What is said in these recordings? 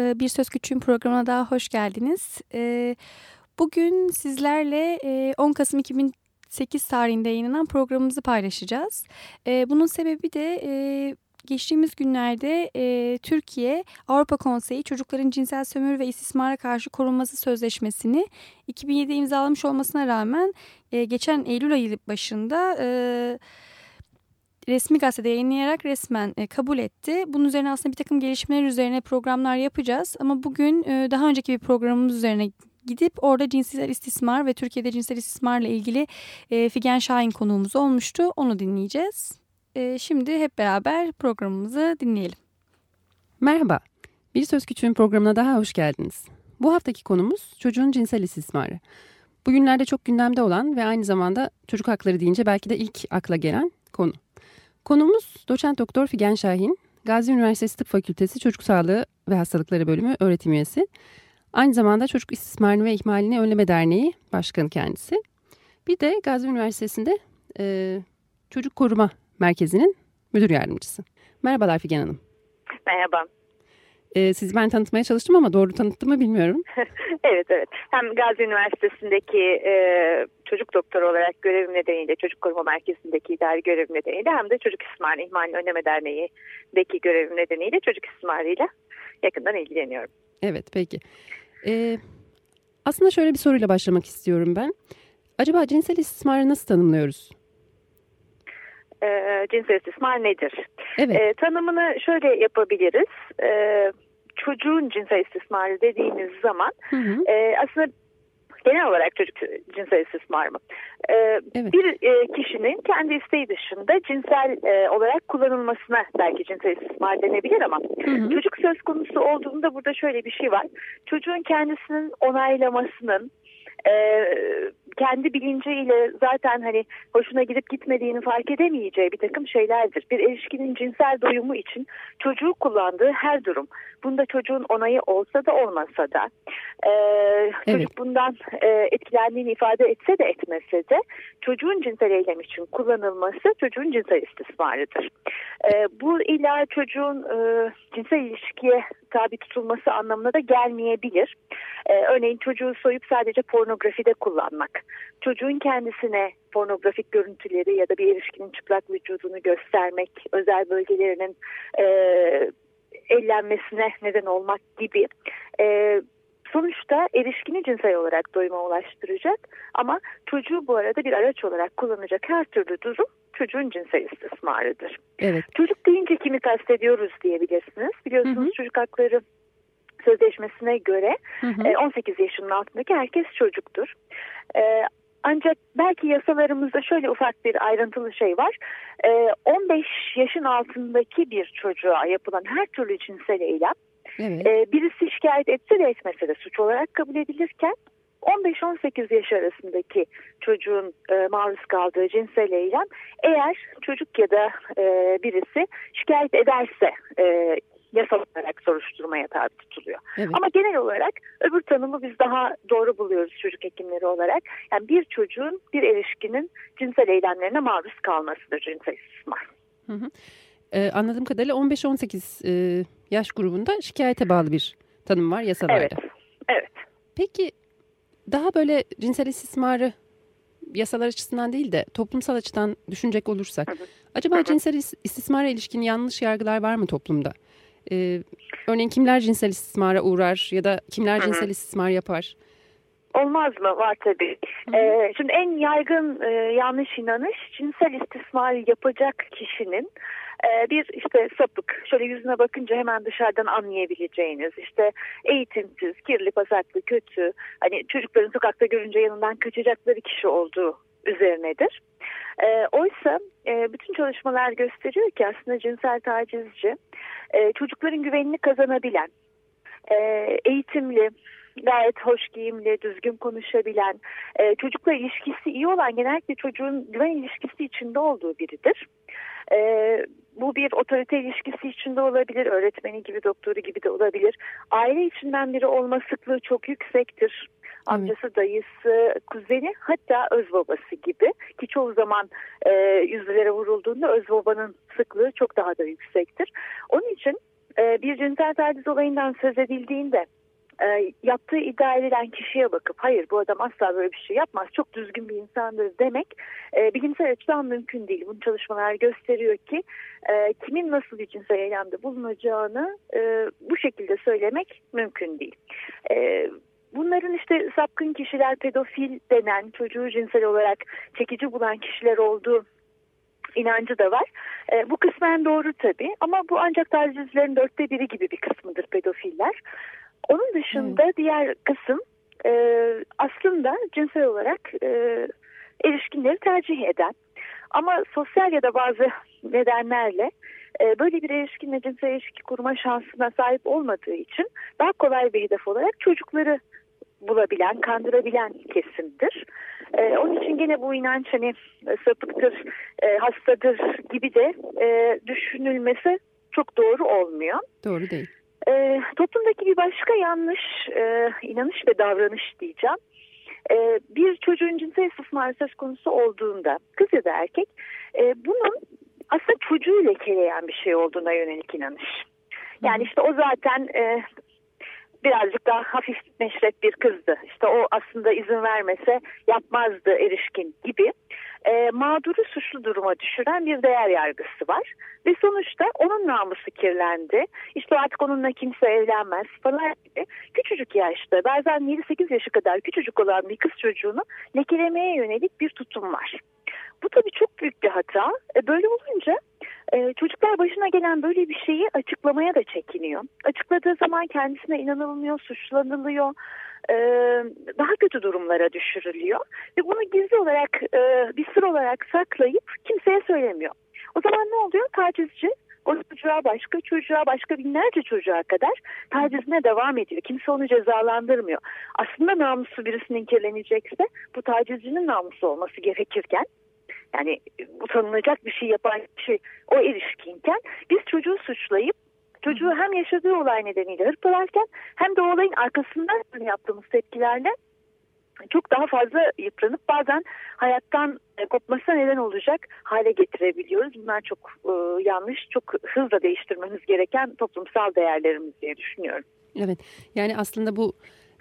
Bir Söz Küçüğün programına daha hoş geldiniz. E, bugün sizlerle 10 e, Kasım 2008 tarihinde yayınlanan programımızı paylaşacağız. Bunun sebebi de geçtiğimiz günlerde Türkiye Avrupa Konseyi Çocukların Cinsel Sömürü ve İstismara Karşı Korunması Sözleşmesi'ni 2007'de imzalamış olmasına rağmen geçen Eylül ayı başında resmi gazetede yayınlayarak resmen e, kabul etti. Bunun üzerine aslında bir takım gelişmeler üzerine programlar yapacağız. Ama bugün e, daha önceki bir programımız üzerine gidip orada cinsel istismar ve Türkiye'de cinsel istismarla ilgili e, Figen Şahin konuğumuz olmuştu. Onu dinleyeceğiz. Şimdi hep beraber programımızı dinleyelim. Merhaba, Bir Söz Küçüğün programına daha hoş geldiniz. Bu haftaki konumuz çocuğun cinsel istismarı. Bugünlerde çok gündemde olan ve aynı zamanda çocuk hakları deyince belki de ilk akla gelen konu. Konumuz doçent doktor Figen Şahin, Gazi Üniversitesi Tıp Fakültesi Çocuk Sağlığı ve Hastalıkları Bölümü öğretim üyesi. Aynı zamanda Çocuk İstismarını ve İhmalini Önleme Derneği Başkanı kendisi. Bir de Gazi Üniversitesi'nde e, Çocuk Koruma Merkezi'nin müdür yardımcısı. Merhabalar Figen Hanım. Merhaba. E, sizi ben tanıtmaya çalıştım ama doğru tanıttım mı bilmiyorum. evet evet. Hem Gazi Üniversitesi'ndeki e, çocuk doktoru olarak görevim nedeniyle Çocuk Koruma Merkezi'ndeki idari görevim nedeniyle hem de Çocuk İstismarı İhmalini Önleme Derneği'deki görevim nedeniyle çocuk istismarıyla yakından ilgileniyorum. Evet peki. Ee, aslında şöyle bir soruyla başlamak istiyorum ben. Acaba cinsel istismarı nasıl tanımlıyoruz? E, cinsel istismar nedir? Evet. E, tanımını şöyle yapabiliriz. E, çocuğun cinsel istismarı dediğimiz zaman hı hı. E, aslında genel olarak çocuk cinsel istismar mı? Ee, evet. Bir e, kişinin kendi isteği dışında cinsel e, olarak kullanılmasına belki cinsel istismar denebilir ama hı hı. çocuk söz konusu olduğunda burada şöyle bir şey var. Çocuğun kendisinin onaylamasının e, kendi bilinciyle zaten hani hoşuna gidip gitmediğini fark edemeyeceği bir takım şeylerdir. Bir erişkinin cinsel doyumu için çocuğu kullandığı her durum. Bunda çocuğun onayı olsa da olmasa da e, evet. çocuk bundan e, etkilendiğini ifade etse de etmese de çocuğun cinsel eylem için kullanılması çocuğun cinsel istismarıdır. E, bu illa çocuğun e, cinsel ilişkiye tabi tutulması anlamına da gelmeyebilir. E, örneğin çocuğu soyup sadece pornografide kullanmak, çocuğun kendisine pornografik görüntüleri ya da bir erişkinin çıplak vücudunu göstermek, özel bölgelerinin e, ellenmesine neden olmak gibi e, sonuçta erişkini cinsel olarak doyuma ulaştıracak ama çocuğu bu arada bir araç olarak kullanacak her türlü durum çocuğun cinsel istismarıdır. Evet. Çocuk deyince kimi kastediyoruz diyebilirsiniz. Biliyorsunuz hı hı. çocuk hakları sözleşmesine göre hı hı. 18 yaşının altındaki herkes çocuktur. E, ancak belki yasalarımızda şöyle ufak bir ayrıntılı şey var. 15 e, yaşın altındaki bir çocuğa yapılan her türlü cinsel eylem evet. E, birisi şikayet etse de etmese de suç olarak kabul edilirken 15-18 yaş arasındaki çocuğun e, maruz kaldığı cinsel eylem eğer çocuk ya da e, birisi şikayet ederse e, yasal olarak soruşturmaya tabi tutuluyor. Evet. Ama genel olarak öbür tanımı biz daha doğru buluyoruz çocuk hekimleri olarak. Yani bir çocuğun bir erişkinin cinsel eylemlerine maruz kalmasıdır cinsel istismar. Hı hı. Ee, anladığım kadarıyla 15-18 e, yaş grubunda şikayete bağlı bir tanım var yasalarda. Evet. evet. Peki daha böyle cinsel istismarı yasalar açısından değil de toplumsal açıdan düşünecek olursak hı hı. acaba hı hı. cinsel istismara ilişkin yanlış yargılar var mı toplumda? Ee, örneğin kimler cinsel istismara uğrar ya da kimler cinsel istismar yapar? Olmaz mı? Var tabii. Ee, şimdi en yaygın e, yanlış inanış cinsel istismar yapacak kişinin e, bir işte sapık şöyle yüzüne bakınca hemen dışarıdan anlayabileceğiniz işte eğitimsiz, kirli, pasaklı, kötü hani çocukların sokakta görünce yanından kaçacakları kişi olduğu üzerinedir. E, oysa e, bütün çalışmalar gösteriyor ki aslında cinsel tacizci e, çocukların güvenini kazanabilen, e, eğitimli, gayet hoş giyimli, düzgün konuşabilen, e, çocukla ilişkisi iyi olan genellikle çocuğun güven ilişkisi içinde olduğu biridir. E, bu bir otorite ilişkisi içinde olabilir, öğretmeni gibi, doktoru gibi de olabilir. Aile içinden biri olma sıklığı çok yüksektir. Amcası, dayısı, kuzeni hatta öz babası gibi ki çoğu zaman e, yüzlere vurulduğunda öz babanın sıklığı çok daha da yüksektir. Onun için e, bir cinsel taciz olayından söz edildiğinde e, yaptığı iddia edilen kişiye bakıp hayır bu adam asla böyle bir şey yapmaz çok düzgün bir insandır demek e, bilimsel açıdan mümkün değil. Bu çalışmalar gösteriyor ki e, kimin nasıl bir cinsel eylemde bulunacağını e, bu şekilde söylemek mümkün değil. E, Bunların işte sapkın kişiler, pedofil denen çocuğu cinsel olarak çekici bulan kişiler olduğu inancı da var. E, bu kısmen doğru tabii ama bu ancak tacizlerin dörtte biri gibi bir kısmıdır pedofiller. Onun dışında hmm. diğer kısım e, aslında cinsel olarak e, erişkinleri tercih eden ama sosyal ya da bazı nedenlerle e, böyle bir erişkinle cinsel ilişki kurma şansına sahip olmadığı için daha kolay bir hedef olarak çocukları bulabilen, kandırabilen kesimdir. E, onun için gene bu inanç hani e, sapıktır, e, hastadır gibi de e, düşünülmesi çok doğru olmuyor. Doğru değil. E, toplumdaki bir başka yanlış e, inanış ve davranış diyeceğim. E, bir çocuğun cinsel istismar söz konusu olduğunda kız ya da erkek e, bunun aslında çocuğu lekeleyen bir şey olduğuna yönelik inanış. Yani işte o zaten e, birazcık daha hafif meşrep bir kızdı. İşte o aslında izin vermese yapmazdı erişkin gibi e, mağduru suçlu duruma düşüren bir değer yargısı var. Ve sonuçta onun namusu kirlendi. İşte artık onunla kimse evlenmez falan gibi. Küçücük yaşta bazen 7-8 yaşı kadar küçücük olan bir kız çocuğunu lekelemeye yönelik bir tutum var. Bu tabii çok büyük bir hata. E, böyle olunca e, çocuklar başına gelen böyle bir şeyi açıklamaya da çekiniyor. Açıkladığı zaman kendisine inanılmıyor, suçlanılıyor e, daha kötü durumlara düşürülüyor ve bunu gizli olarak e, bir sır olarak saklayıp kimseye söylemiyor. O zaman ne oluyor? Tacizci o çocuğa başka çocuğa başka binlerce çocuğa kadar tacizine devam ediyor. Kimse onu cezalandırmıyor. Aslında namusu birisinin kirlenecekse bu tacizcinin namusu olması gerekirken yani utanılacak bir şey yapan kişi o erişkinken biz çocuğu suçlayıp çocuğu hem yaşadığı olay nedeniyle hırpalarken hem de olayın arkasından yaptığımız tepkilerle çok daha fazla yıpranıp bazen hayattan e, kopmasına neden olacak hale getirebiliyoruz. Bunlar çok e, yanlış, çok hızla değiştirmemiz gereken toplumsal değerlerimiz diye düşünüyorum. Evet, yani aslında bu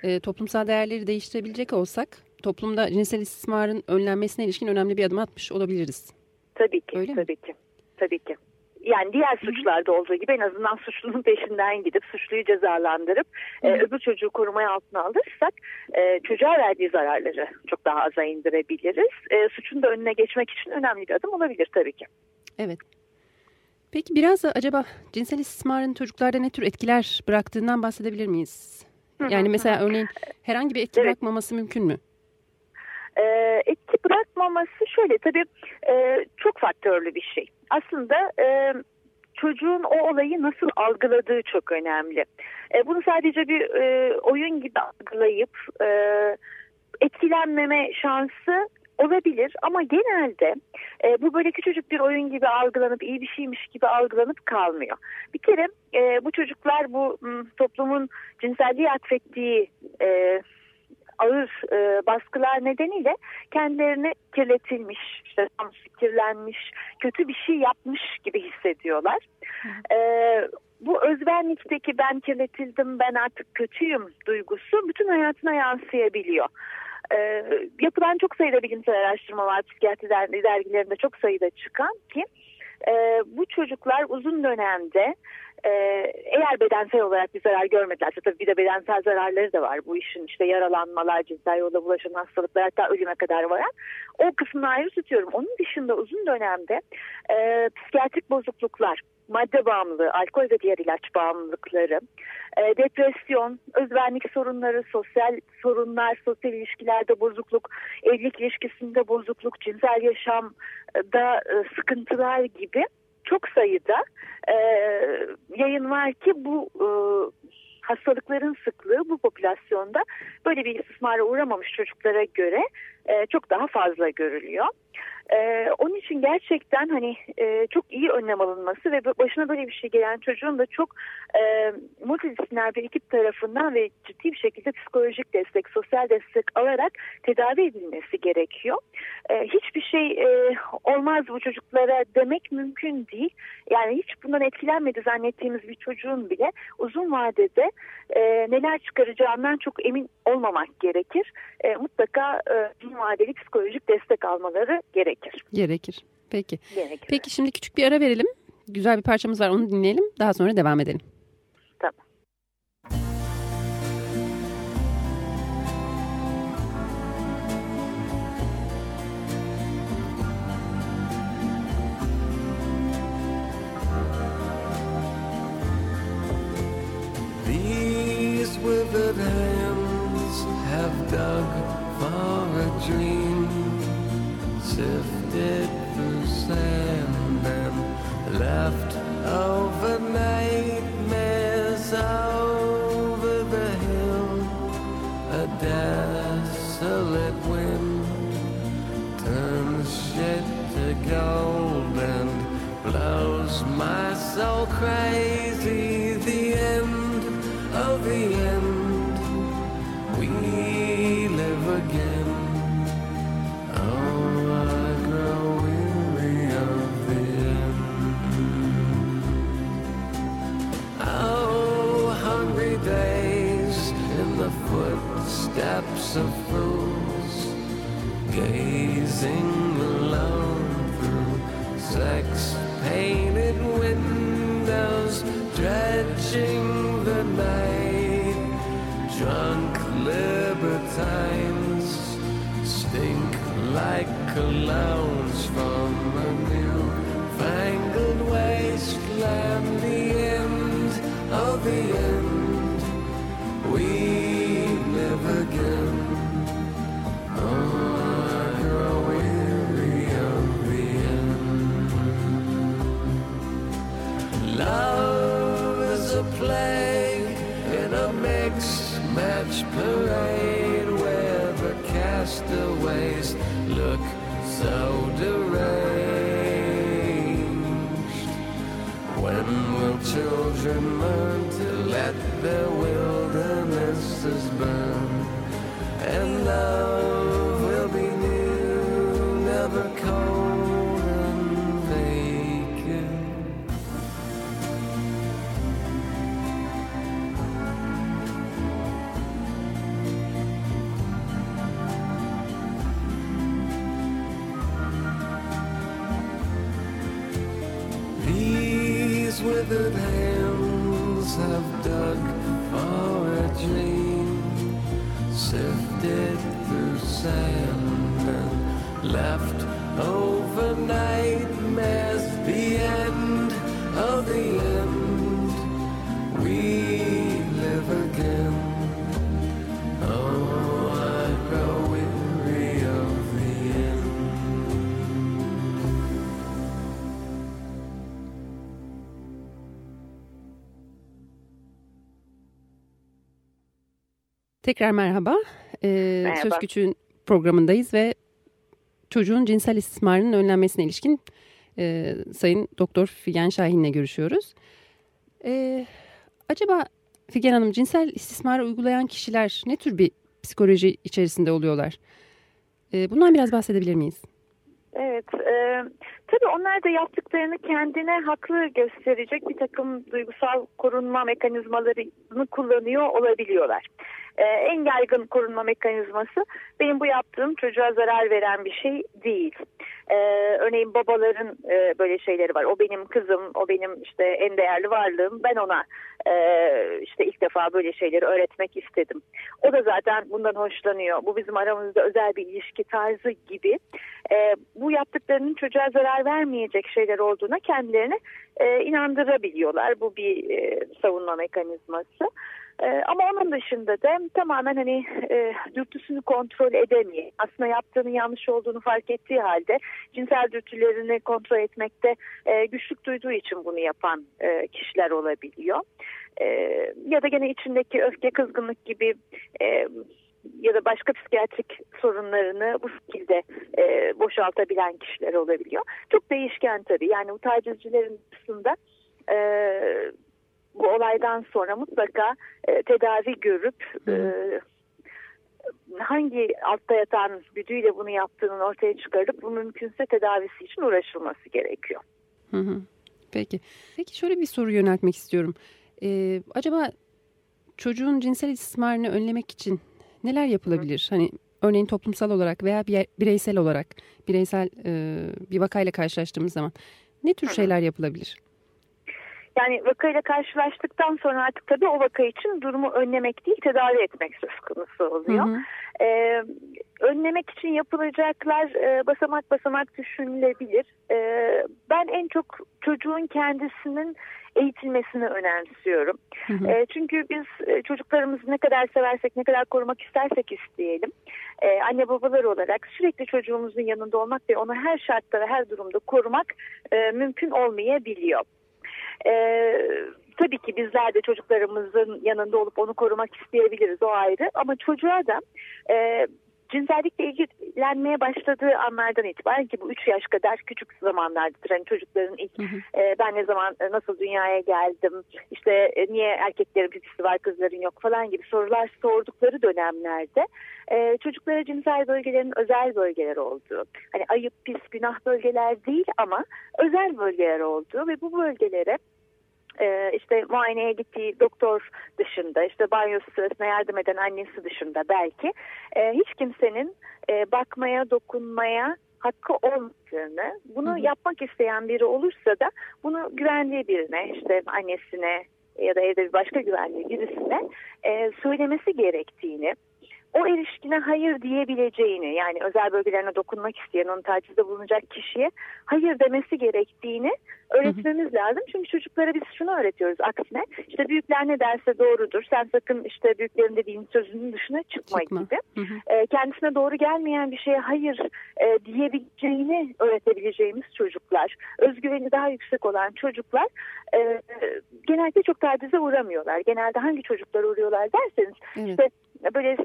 e, toplumsal değerleri değiştirebilecek olsak toplumda cinsel istismarın önlenmesine ilişkin önemli bir adım atmış olabiliriz. Tabii ki, Öyle tabii mi? ki, tabii ki yani diğer suçlarda olduğu gibi en azından suçlunun peşinden gidip suçluyu cezalandırıp e, öbür çocuğu korumaya altına alırsak e, çocuğa verdiği zararları çok daha aza indirebiliriz. E, suçun da önüne geçmek için önemli bir adım olabilir tabii ki. Evet. Peki biraz da acaba cinsel istismarın çocuklarda ne tür etkiler bıraktığından bahsedebilir miyiz? Yani mesela örneğin herhangi bir etki evet. bırakmaması mümkün mü? E, etki bırakmaması şöyle tabii e, çok faktörlü bir şey. Aslında e, çocuğun o olayı nasıl algıladığı çok önemli. E, bunu sadece bir e, oyun gibi algılayıp e, etkilenmeme şansı olabilir ama genelde e, bu böyle küçücük bir oyun gibi algılanıp iyi bir şeymiş gibi algılanıp kalmıyor. Bir kere e, bu çocuklar bu m, toplumun cinselliği atfettiği e, ağır e, baskılar nedeniyle kendilerini kirletilmiş, işte kirlenmiş, kötü bir şey yapmış gibi hissediyorlar. E, bu özbenlikteki ben kirletildim, ben artık kötüyüm duygusu bütün hayatına yansıyabiliyor. E, yapılan çok sayıda bilimsel araştırma var psikiyatri dergilerinde çok sayıda çıkan ki e, bu çocuklar uzun dönemde e, eğer bedensel olarak bir zarar görmedilerse tabii bir de bedensel zararları da var bu işin işte yaralanmalar, cinsel yolda bulaşan hastalıklar hatta ölüme kadar varan o kısmını ayrı tutuyorum. Onun dışında uzun dönemde e, psikiyatrik bozukluklar, madde bağımlılığı, alkol ve diğer ilaç bağımlılıkları, e, depresyon, özbenlik sorunları, sosyal sorunlar, sosyal ilişkilerde bozukluk, evlilik ilişkisinde bozukluk, cinsel yaşamda e, sıkıntılar gibi çok sayıda e, yayın var ki bu e, hastalıkların sıklığı bu popülasyonda böyle bir istismara uğramamış çocuklara göre e, çok daha fazla görülüyor. Ee, onun için gerçekten hani e, çok iyi önlem alınması ve başına böyle bir şey gelen çocuğun da çok e, multidisipliner bir ekip tarafından ve ciddi bir şekilde psikolojik destek, sosyal destek alarak tedavi edilmesi gerekiyor. E, hiçbir şey e, olmaz bu çocuklara demek mümkün değil. Yani hiç bundan etkilenmedi zannettiğimiz bir çocuğun bile uzun vadede e, neler çıkaracağından çok emin olmamak gerekir. E, mutlaka e, uzun vadeli psikolojik destek almaları gerekir. Gerekir. Peki. Gerekir. Peki şimdi küçük bir ara verelim. Güzel bir parçamız var onu dinleyelim. Daha sonra devam edelim. Tamam. These withered hands have dug dream, sifted through sand and left over the hill. A desolate wind turns shit to gold and blows my soul crazy. Gazing alone through sex-painted windows, dredging the night. Drunk libertines stink like colognes When will children learn to let their wildernesses burn? And love Tekrar merhaba. Ee, Merhaba. Söz Küçüğün programındayız ve çocuğun cinsel istismarının önlenmesine ilişkin e, Sayın Doktor Figen Şahin'le görüşüyoruz. Ee, acaba Figen Hanım cinsel istismarı uygulayan kişiler ne tür bir psikoloji içerisinde oluyorlar? Ee, bundan biraz bahsedebilir miyiz? Evet, e, tabii onlar da yaptıklarını kendine haklı gösterecek bir takım duygusal korunma mekanizmalarını kullanıyor olabiliyorlar. E, en yaygın korunma mekanizması benim bu yaptığım çocuğa zarar veren bir şey değil. E, örneğin babaların e, böyle şeyleri var. O benim kızım, o benim işte en değerli varlığım. Ben ona e, işte ilk defa böyle şeyleri öğretmek istedim. O da zaten bundan hoşlanıyor. Bu bizim aramızda özel bir ilişki tarzı gibi. E, bu yaptıklarının çocuğa zarar vermeyecek şeyler olduğuna kendilerini e, inandırabiliyorlar. Bu bir e, savunma mekanizması. E, ama onun dışında da tamamen hani e, dürtüsünü kontrol edemeyen, aslında yaptığının yanlış olduğunu fark ettiği halde cinsel dürtülerini kontrol etmekte e, güçlük duyduğu için bunu yapan e, kişiler olabiliyor. E, ya da gene içindeki öfke, kızgınlık gibi e, ya da başka psikiyatrik sorunlarını bu şekilde e, boşaltabilen kişiler olabiliyor. Çok değişken tabii. Yani bu tacizcilerin dışında e, bu olaydan sonra mutlaka e, tedavi görüp e, hangi altta yatan güdüyle bunu yaptığının ortaya çıkarıp bu mümkünse tedavisi için uğraşılması gerekiyor. Hı hı. Peki. Peki şöyle bir soru yöneltmek istiyorum. Ee, acaba çocuğun cinsel istismarını önlemek için neler yapılabilir? Hı. Hani örneğin toplumsal olarak veya bir bireysel olarak bireysel e, bir vakayla karşılaştığımız zaman ne tür şeyler yapılabilir? Yani vakayla karşılaştıktan sonra artık tabii o vaka için durumu önlemek değil tedavi etmek söz konusu oluyor. Hı hı. Ee, önlemek için yapılacaklar e, basamak basamak düşünülebilir. Ee, ben en çok çocuğun kendisinin eğitilmesini önemsiyorum. Hı hı. E, çünkü biz e, çocuklarımızı ne kadar seversek, ne kadar korumak istersek isteyelim. E, anne babalar olarak sürekli çocuğumuzun yanında olmak ve onu her şartta ve her durumda korumak e, mümkün olmayabiliyor. E, tabii ki bizler de çocuklarımızın yanında olup onu korumak isteyebiliriz o ayrı. Ama çocuğa da e, cinsellikle ilgilenmeye başladığı anlardan itibaren ki bu 3 yaş kadar küçük zamanlardır. Hani çocukların ilk hı hı. E, ben ne zaman e, nasıl dünyaya geldim işte e, niye erkeklerin pipisi var kızların yok falan gibi sorular sordukları dönemlerde e, çocuklara cinsel bölgelerin özel bölgeler olduğu hani ayıp pis günah bölgeler değil ama özel bölgeler olduğu ve bu bölgelere e, işte muayeneye gittiği doktor dışında işte banyosu sırasında yardım eden annesi dışında belki e, hiç kimsenin e, bakmaya dokunmaya hakkı olmadığını bunu hı hı. yapmak isteyen biri olursa da bunu güvenliği birine işte annesine ya da evde bir başka güvenliği birisine e, söylemesi gerektiğini o erişkine hayır diyebileceğini yani özel bölgelerine dokunmak isteyen onun tacizde bulunacak kişiye hayır demesi gerektiğini öğretmemiz hı hı. lazım. Çünkü çocuklara biz şunu öğretiyoruz aksine işte büyükler ne derse doğrudur sen sakın işte büyüklerin dediğin sözünün dışına çıkma, çıkma. gibi. Hı hı. E, kendisine doğru gelmeyen bir şeye hayır e, diyebileceğini öğretebileceğimiz çocuklar özgüveni daha yüksek olan çocuklar e, genelde çok tacize uğramıyorlar. Genelde hangi çocuklar uğruyorlar derseniz evet. işte böyle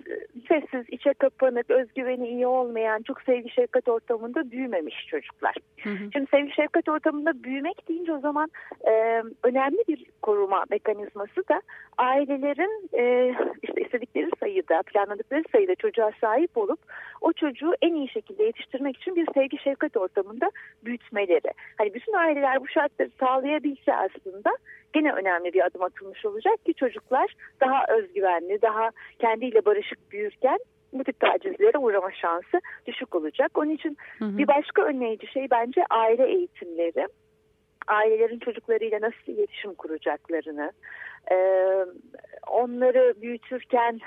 sessiz, içe kapanık, özgüveni iyi olmayan, çok sevgi şefkat ortamında büyümemiş çocuklar. Hı hı. Şimdi sevgi şefkat ortamında büyümek deyince o zaman e, önemli bir koruma mekanizması da ailelerin e, işte istedikleri sayıda, planladıkları sayıda çocuğa sahip olup o çocuğu en iyi şekilde yetiştirmek için bir sevgi şefkat ortamında büyütmeleri. Hani bütün aileler bu şartları sağlayabilse aslında gene önemli bir adım atılmış olacak ki çocuklar daha özgüvenli, daha kendiyle barışık büyürken bu tip tacizlere uğrama şansı düşük olacak. Onun için hı hı. bir başka önleyici şey bence aile eğitimleri. Ailelerin çocuklarıyla nasıl iletişim kuracaklarını, onları büyütürken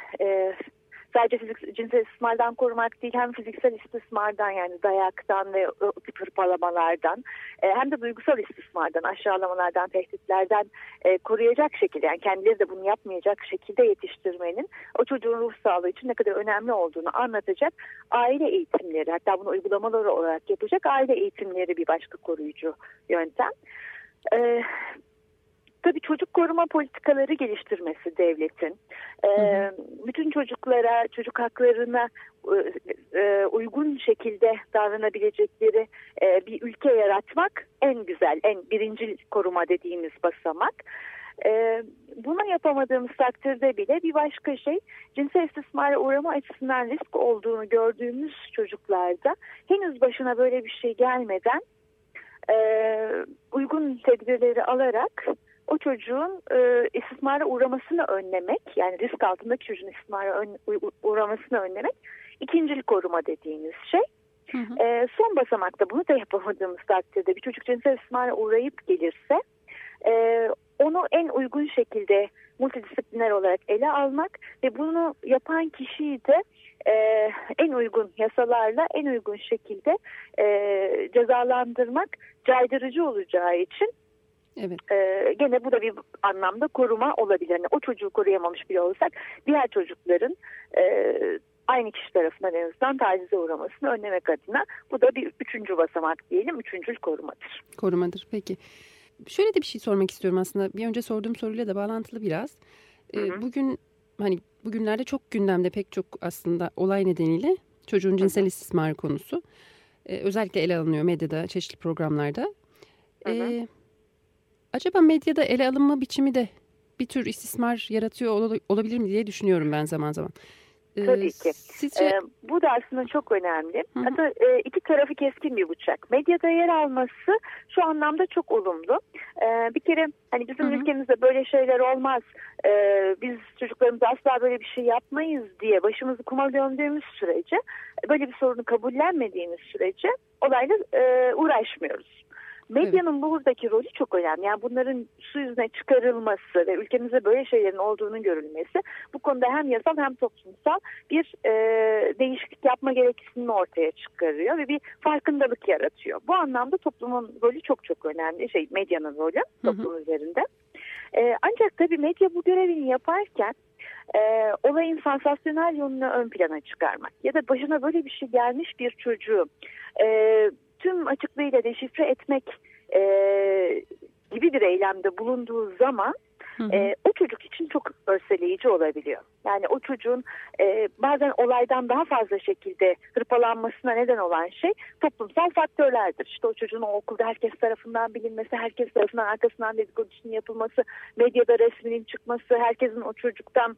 sadece fizik, cinsel istismardan korumak değil hem fiziksel istismardan yani dayaktan ve o tip hırpalamalardan e, hem de duygusal istismardan aşağılamalardan tehditlerden e, koruyacak şekilde yani kendileri de bunu yapmayacak şekilde yetiştirmenin o çocuğun ruh sağlığı için ne kadar önemli olduğunu anlatacak aile eğitimleri hatta bunu uygulamaları olarak yapacak aile eğitimleri bir başka koruyucu yöntem. Ee, Tabii çocuk koruma politikaları geliştirmesi devletin. E, bütün çocuklara, çocuk haklarına e, e, uygun şekilde davranabilecekleri e, bir ülke yaratmak en güzel, en birinci koruma dediğimiz basamak. E, bunu yapamadığımız takdirde bile bir başka şey cinsel istismara uğrama açısından risk olduğunu gördüğümüz çocuklarda henüz başına böyle bir şey gelmeden e, uygun tedbirleri alarak o çocuğun e, istismara uğramasını önlemek yani risk altındaki çocuğun istismara ön, uğramasını önlemek ikincil koruma dediğimiz şey. Hı hı. E, son basamakta bunu da yapamadığımız takdirde bir çocuk cinsel istismara uğrayıp gelirse e, onu en uygun şekilde multidisipliner olarak ele almak ve bunu yapan kişiyi de e, en uygun yasalarla en uygun şekilde e, cezalandırmak caydırıcı olacağı için Evet. E, gene bu da bir anlamda koruma olabilir. Yani o çocuğu koruyamamış bile olsak diğer çocukların e, aynı kişi tarafından en azından tacize uğramasını önlemek adına bu da bir üçüncü basamak diyelim. Üçüncül korumadır. Korumadır peki. Şöyle de bir şey sormak istiyorum aslında. Bir önce sorduğum soruyla da bağlantılı biraz. Ee, hı hı. Bugün hani bugünlerde çok gündemde pek çok aslında olay nedeniyle çocuğun cinsel istismarı konusu. Ee, özellikle ele alınıyor medyada, çeşitli programlarda. Ee, acaba medyada ele alınma biçimi de bir tür istismar yaratıyor olabilir mi diye düşünüyorum ben zaman zaman. Tabii ki. Sizce... Ee, bu da aslında çok önemli. Hı hı. Hatta e, iki tarafı keskin bir bıçak. Medyada yer alması şu anlamda çok olumlu. Ee, bir kere hani bizim hı hı. ülkemizde böyle şeyler olmaz. Ee, biz çocuklarımız asla böyle bir şey yapmayız diye başımızı kuma döndüğümüz sürece böyle bir sorunu kabullenmediğimiz sürece olayla e, uğraşmıyoruz. Medyanın evet. buradaki rolü çok önemli. Yani bunların su yüzüne çıkarılması ve ülkemizde böyle şeylerin olduğunu görülmesi bu konuda hem yasal hem toplumsal bir e, değişiklik yapma gereksinimi ortaya çıkarıyor ve bir farkındalık yaratıyor. Bu anlamda toplumun rolü çok çok önemli. Şey medyanın rolü toplum hı hı. üzerinde. E, ancak tabii medya bu görevini yaparken e, olayın sansasyonel yönünü ön plana çıkarmak ya da başına böyle bir şey gelmiş bir çocuğu e, tüm açıklığıyla deşifre etmek e, gibi bir eylemde bulunduğu zaman Hı hı. E, o çocuk için çok örseleyici olabiliyor. Yani o çocuğun e, bazen olaydan daha fazla şekilde hırpalanmasına neden olan şey toplumsal faktörlerdir. İşte o çocuğun o okulda herkes tarafından bilinmesi, herkes tarafından arkasından dedikodusunun yapılması, medyada resminin çıkması, herkesin o çocuktan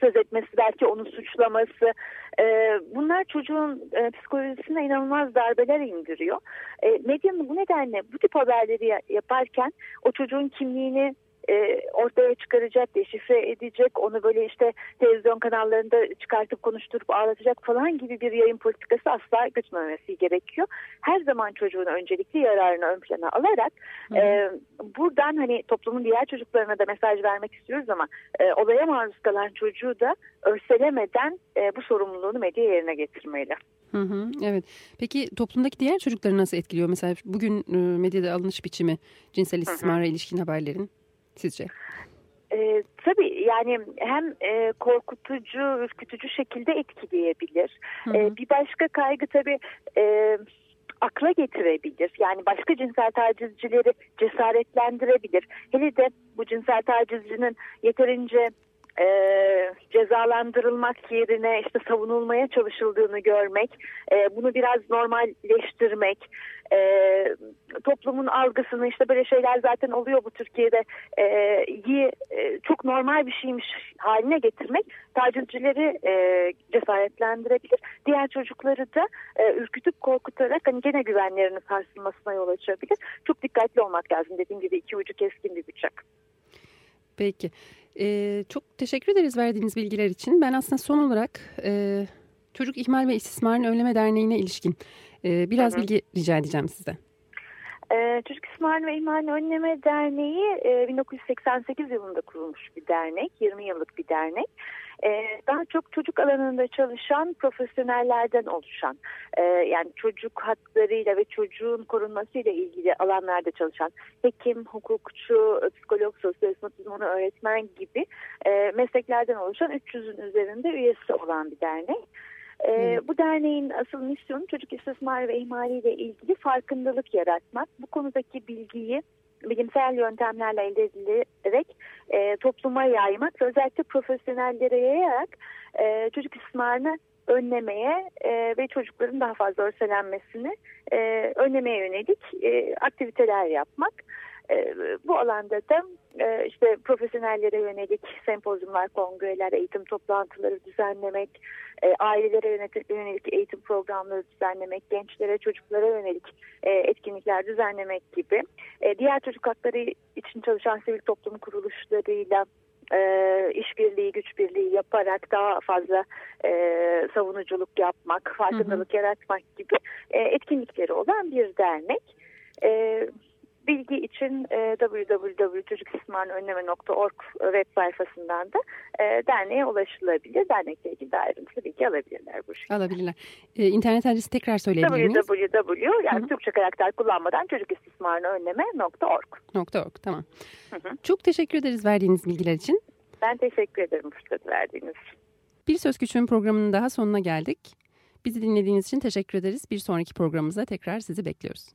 söz etmesi, belki onu suçlaması e, bunlar çocuğun e, psikolojisine inanılmaz darbeler indiriyor. E, medyanın bu nedenle bu tip haberleri yaparken o çocuğun kimliğini e, ortaya çıkaracak, deşifre edecek, onu böyle işte televizyon kanallarında çıkartıp konuşturup ağlatacak falan gibi bir yayın politikası asla gütmemesi gerekiyor. Her zaman çocuğun öncelikli yararını ön plana alarak e, buradan hani toplumun diğer çocuklarına da mesaj vermek istiyoruz ama e, olaya maruz kalan çocuğu da örselemeden e, bu sorumluluğunu medya yerine getirmeli. Hı hı, evet. Peki toplumdaki diğer çocukları nasıl etkiliyor? Mesela bugün e, medyada alınış biçimi cinsel istismara ilişkin haberlerin sizce? E, tabii yani hem e, korkutucu, ürkütücü şekilde etkileyebilir. Hı hı. E, bir başka kaygı tabii e, akla getirebilir. Yani başka cinsel tacizcileri cesaretlendirebilir. Hele de bu cinsel tacizcinin yeterince e, cezalandırılmak yerine işte savunulmaya çalışıldığını görmek, e, bunu biraz normalleştirmek, e, toplumun algısını işte böyle şeyler zaten oluyor bu Türkiye'de e, iyi, e, çok normal bir şeymiş haline getirmek tacizcileri e, cesaretlendirebilir. Diğer çocukları da e, ürkütüp korkutarak hani gene güvenlerinin sarsılmasına yol açabilir. Çok dikkatli olmak lazım dediğim gibi iki ucu keskin bir bıçak. Peki. Ee, çok teşekkür ederiz verdiğiniz bilgiler için. Ben aslında son olarak e, Çocuk İhmal ve İstismarın Önleme Derneği'ne ilişkin e, biraz hı hı. bilgi rica edeceğim size. Ee, Çocuk İsmail ve İhmalini Önleme Derneği e, 1988 yılında kurulmuş bir dernek, 20 yıllık bir dernek. Ee, daha çok çocuk alanında çalışan profesyonellerden oluşan, e, yani çocuk haklarıyla ve çocuğun korunmasıyla ilgili alanlarda çalışan hekim, hukukçu, psikolog, sosyalist, uzmanı, öğretmen gibi e, mesleklerden oluşan 300'ün üzerinde üyesi olan bir dernek. Ee, bu derneğin asıl misyonu çocuk istismar ve ihmaliyle ilgili farkındalık yaratmak. Bu konudaki bilgiyi bilimsel yöntemlerle elde edilerek e, topluma yaymak ve özellikle profesyonellere yayarak e, çocuk istismarını önlemeye e, ve çocukların daha fazla örselenmesini e, önlemeye yönelik e, aktiviteler yapmak. E, bu alanda da e, işte profesyonellere yönelik sempozyumlar, kongreler, eğitim toplantıları düzenlemek, e, ailelere yönelik eğitim programları düzenlemek, gençlere, çocuklara yönelik e, etkinlikler düzenlemek gibi e, diğer çocuk hakları için çalışan sivil toplum kuruluşlarıyla e, işbirliği, güç birliği yaparak daha fazla e, savunuculuk yapmak, farkındalık hı hı. yaratmak gibi e, etkinlikleri olan bir dernek. E, bilgi için e, www.çocukistismarınönleme.org web sayfasından da e, derneğe ulaşılabilir. Dernekle ilgili de ayrıntılı bilgi alabilirler bu şekilde. Alabilirler. E, internet adresi tekrar söyleyebilir miyiz? www yani Hı -hı. Türkçe karakter kullanmadan çocukistismarınönleme.org. .org tamam. Hı -hı. Çok teşekkür ederiz verdiğiniz bilgiler için. Ben teşekkür ederim fırsat verdiğiniz için. Bir Söz Küçüğün programının daha sonuna geldik. Bizi dinlediğiniz için teşekkür ederiz. Bir sonraki programımıza tekrar sizi bekliyoruz.